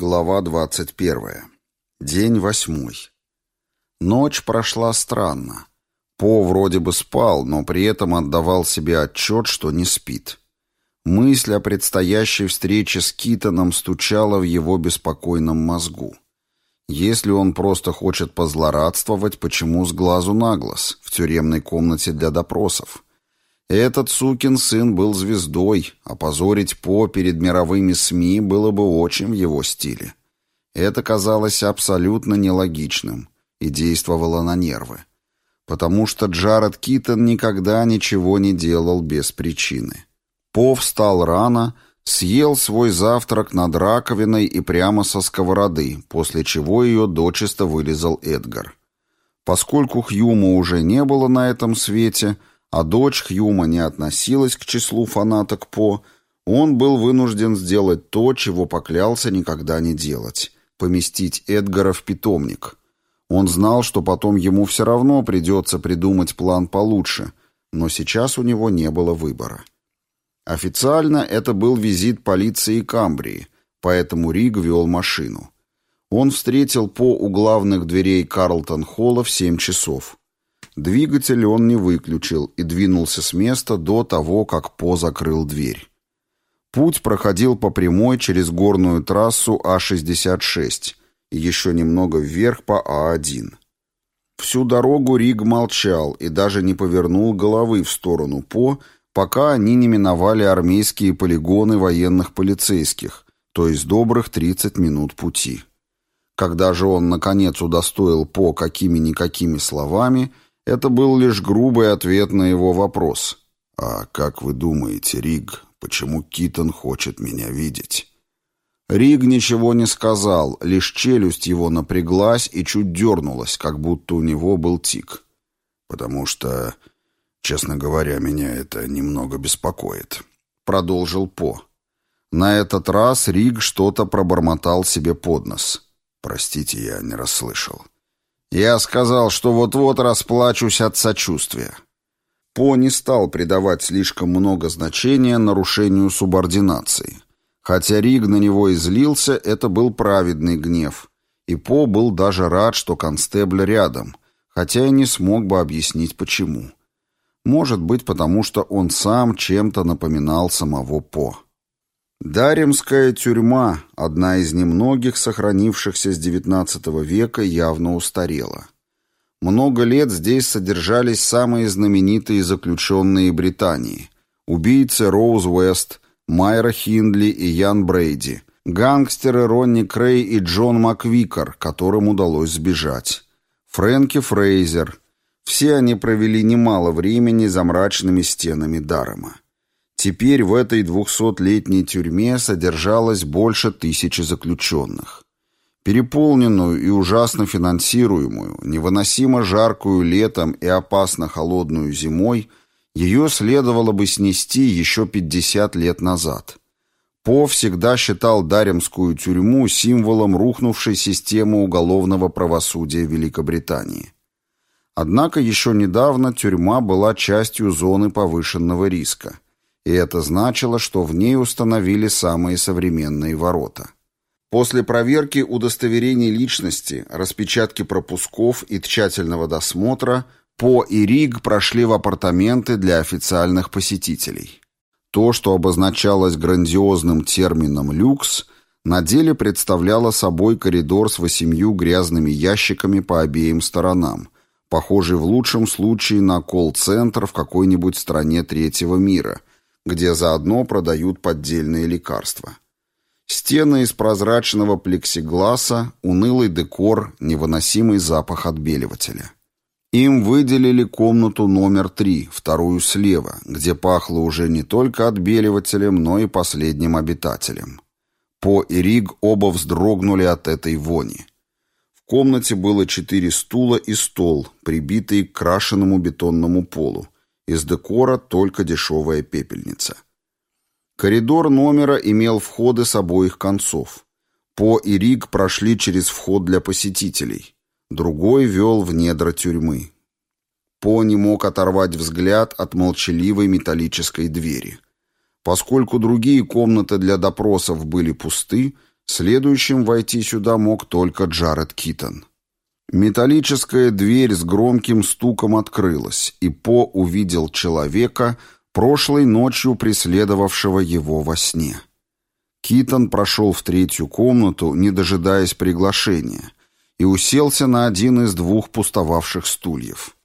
Глава 21. День восьмой. Ночь прошла странно. По вроде бы спал, но при этом отдавал себе отчет, что не спит. Мысль о предстоящей встрече с Китоном стучала в его беспокойном мозгу. Если он просто хочет позлорадствовать, почему с глазу на глаз, в тюремной комнате для допросов? Этот сукин сын был звездой, а позорить По перед мировыми СМИ было бы очень в его стиле. Это казалось абсолютно нелогичным и действовало на нервы. Потому что Джаред Китон никогда ничего не делал без причины. По встал рано, съел свой завтрак над раковиной и прямо со сковороды, после чего ее дочисто вылезал Эдгар. Поскольку Хьюма уже не было на этом свете – а дочь Хьюма не относилась к числу фанаток По, он был вынужден сделать то, чего поклялся никогда не делать – поместить Эдгара в питомник. Он знал, что потом ему все равно придется придумать план получше, но сейчас у него не было выбора. Официально это был визит полиции Камбрии, поэтому Риг вел машину. Он встретил По у главных дверей Карлтон-холла в семь часов. Двигатель он не выключил и двинулся с места до того, как По закрыл дверь. Путь проходил по прямой через горную трассу А-66 и еще немного вверх по А-1. Всю дорогу Риг молчал и даже не повернул головы в сторону По, пока они не миновали армейские полигоны военных полицейских, то есть добрых 30 минут пути. Когда же он, наконец, удостоил По какими-никакими словами – это был лишь грубый ответ на его вопрос. «А как вы думаете, Риг, почему Китон хочет меня видеть?» Риг ничего не сказал, лишь челюсть его напряглась и чуть дернулась, как будто у него был тик. «Потому что, честно говоря, меня это немного беспокоит», — продолжил По. На этот раз Риг что-то пробормотал себе под нос. «Простите, я не расслышал». Я сказал, что вот-вот расплачусь от сочувствия. По не стал придавать слишком много значения нарушению субординации. Хотя Риг на него излился, это был праведный гнев. И По был даже рад, что констебль рядом, хотя и не смог бы объяснить почему. Может быть, потому что он сам чем-то напоминал самого По. Даремская тюрьма, одна из немногих сохранившихся с XIX века, явно устарела. Много лет здесь содержались самые знаменитые заключенные Британии. Убийцы Роуз Уэст, Майра Хиндли и Ян Брейди, гангстеры Ронни Крей и Джон Маквикер, которым удалось сбежать, Фрэнки Фрейзер. Все они провели немало времени за мрачными стенами Дарема. Теперь в этой двухсотлетней тюрьме содержалось больше тысячи заключенных. Переполненную и ужасно финансируемую, невыносимо жаркую летом и опасно холодную зимой, ее следовало бы снести еще 50 лет назад. По всегда считал Даремскую тюрьму символом рухнувшей системы уголовного правосудия Великобритании. Однако еще недавно тюрьма была частью зоны повышенного риска – и это значило, что в ней установили самые современные ворота. После проверки удостоверений личности, распечатки пропусков и тщательного досмотра По и Риг прошли в апартаменты для официальных посетителей. То, что обозначалось грандиозным термином «люкс», на деле представляло собой коридор с восемью грязными ящиками по обеим сторонам, похожий в лучшем случае на колл-центр в какой-нибудь стране третьего мира – где заодно продают поддельные лекарства. Стены из прозрачного плексигласа, унылый декор, невыносимый запах отбеливателя. Им выделили комнату номер три, вторую слева, где пахло уже не только отбеливателем, но и последним обитателем. По и Риг оба вздрогнули от этой вони. В комнате было четыре стула и стол, прибитые к крашенному бетонному полу, из декора только дешевая пепельница. Коридор номера имел входы с обоих концов. По и Рик прошли через вход для посетителей. Другой вел в недра тюрьмы. По не мог оторвать взгляд от молчаливой металлической двери. Поскольку другие комнаты для допросов были пусты, Следующим войти сюда мог только Джаред Китон. Металлическая дверь с громким стуком открылась, и По увидел человека, прошлой ночью преследовавшего его во сне. Китон прошел в третью комнату, не дожидаясь приглашения, и уселся на один из двух пустовавших стульев.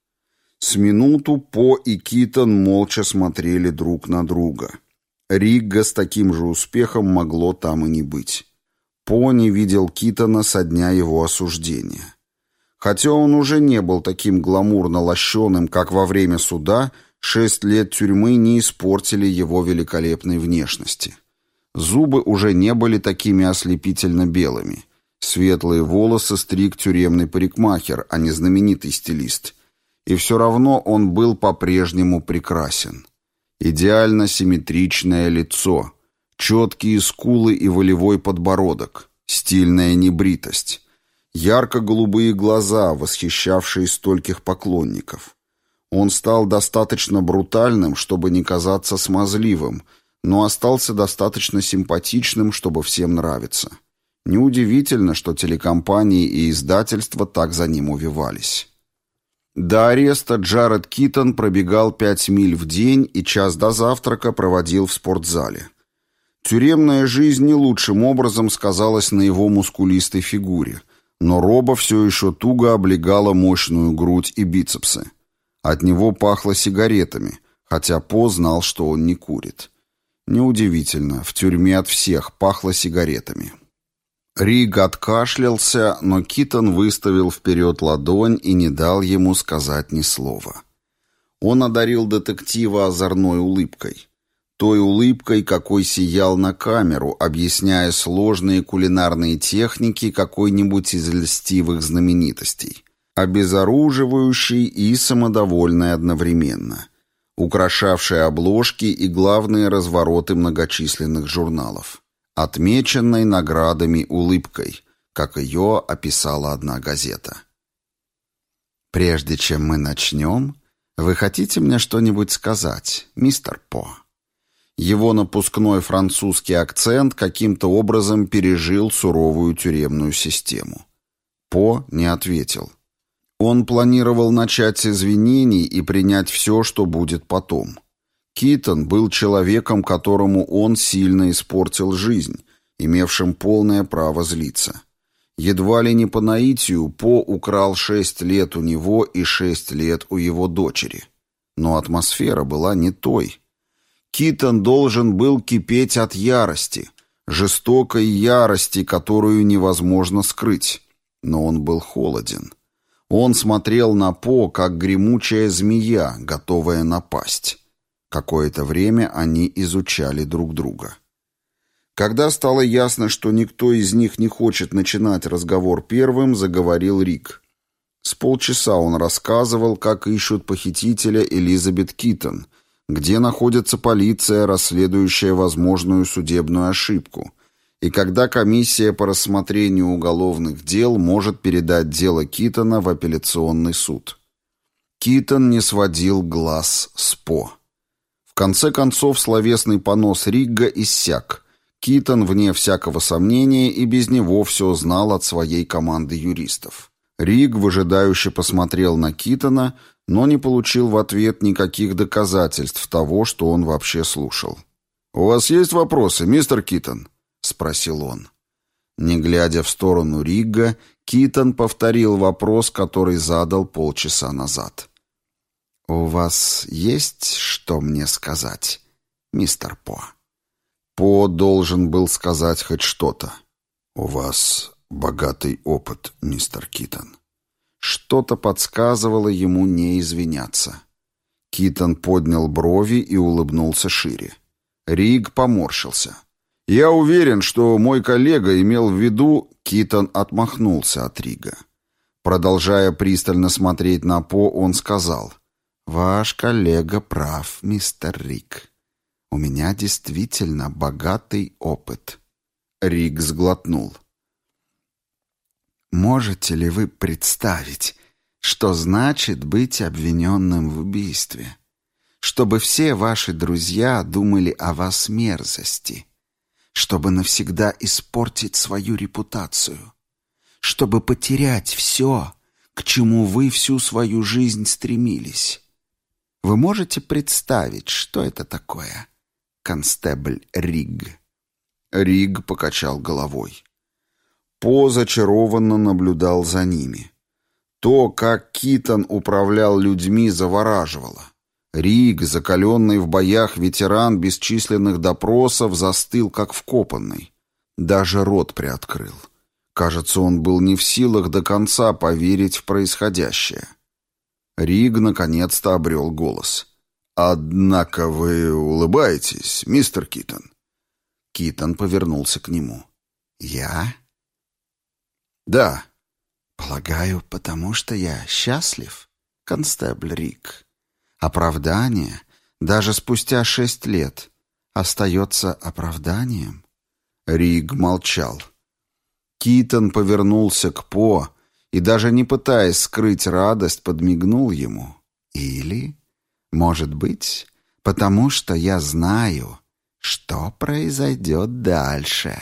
С минуту По и Китон молча смотрели друг на друга. Ригга с таким же успехом могло там и не быть. По не видел Китона со дня его осуждения. Хотя он уже не был таким гламурно лощеным, как во время суда, шесть лет тюрьмы не испортили его великолепной внешности. Зубы уже не были такими ослепительно белыми. Светлые волосы стриг тюремный парикмахер, а не знаменитый стилист. И все равно он был по-прежнему прекрасен. Идеально симметричное лицо, четкие скулы и волевой подбородок, стильная небритость, ярко-голубые глаза, восхищавшие стольких поклонников. Он стал достаточно брутальным, чтобы не казаться смазливым, но остался достаточно симпатичным, чтобы всем нравиться. Неудивительно, что телекомпании и издательства так за ним увивались. До ареста Джаред Китон пробегал пять миль в день и час до завтрака проводил в спортзале. Тюремная жизнь не лучшим образом сказалась на его мускулистой фигуре, но роба все еще туго облегала мощную грудь и бицепсы. От него пахло сигаретами, хотя По знал, что он не курит. Неудивительно, в тюрьме от всех пахло сигаретами. Риг откашлялся, но Китон выставил вперед ладонь и не дал ему сказать ни слова. Он одарил детектива озорной улыбкой. Той улыбкой, какой сиял на камеру, объясняя сложные кулинарные техники какой-нибудь из льстивых знаменитостей. Обезоруживающий и самодовольный одновременно. Украшавший обложки и главные развороты многочисленных журналов отмеченной наградами улыбкой, как ее описала одна газета. «Прежде чем мы начнем, вы хотите мне что-нибудь сказать, мистер По?» Его напускной французский акцент каким-то образом пережил суровую тюремную систему. По не ответил. Он планировал начать извинений и принять все, что будет потом. Китон был человеком, которому он сильно испортил жизнь, имевшим полное право злиться. Едва ли не по наитию По украл шесть лет у него и шесть лет у его дочери. Но атмосфера была не той. Китон должен был кипеть от ярости, жестокой ярости, которую невозможно скрыть. Но он был холоден. Он смотрел на По, как гремучая змея, готовая напасть. Какое-то время они изучали друг друга. Когда стало ясно, что никто из них не хочет начинать разговор первым, заговорил Рик. С полчаса он рассказывал, как ищут похитителя Элизабет Китон, где находится полиция, расследующая возможную судебную ошибку, и когда комиссия по рассмотрению уголовных дел может передать дело Китона в апелляционный суд. Китон не сводил глаз с По. В конце концов словесный понос Ригга иссяк. Китон, вне всякого сомнения, и без него все знал от своей команды юристов. Риг выжидающе посмотрел на Китона, но не получил в ответ никаких доказательств того, что он вообще слушал. «У вас есть вопросы, мистер Китон?» — спросил он. Не глядя в сторону Ригга, Китон повторил вопрос, который задал полчаса назад. «У вас есть что мне сказать, мистер По?» По должен был сказать хоть что-то. «У вас богатый опыт, мистер Китон». Что-то подсказывало ему не извиняться. Китон поднял брови и улыбнулся шире. Риг поморщился. «Я уверен, что мой коллега имел в виду...» Китон отмахнулся от Рига. Продолжая пристально смотреть на По, он сказал... «Ваш коллега прав, мистер Рик. У меня действительно богатый опыт». Рик сглотнул. «Можете ли вы представить, что значит быть обвиненным в убийстве? Чтобы все ваши друзья думали о вас мерзости. чтобы навсегда испортить свою репутацию, чтобы потерять все, к чему вы всю свою жизнь стремились. Вы можете представить, что это такое, констебль Риг?» Риг покачал головой. По зачарованно наблюдал за ними. То, как Китон управлял людьми, завораживало. Риг, закаленный в боях ветеран бесчисленных допросов, застыл как вкопанный. Даже рот приоткрыл. Кажется, он был не в силах до конца поверить в происходящее. Риг наконец-то обрел голос. «Однако вы улыбаетесь, мистер Китон?» Китон повернулся к нему. «Я?» «Да». «Полагаю, потому что я счастлив, констебль Рик. Оправдание, даже спустя шесть лет, остается оправданием». Риг молчал. Китон повернулся к По и, даже не пытаясь скрыть радость, подмигнул ему. «Или, может быть, потому что я знаю, что произойдет дальше».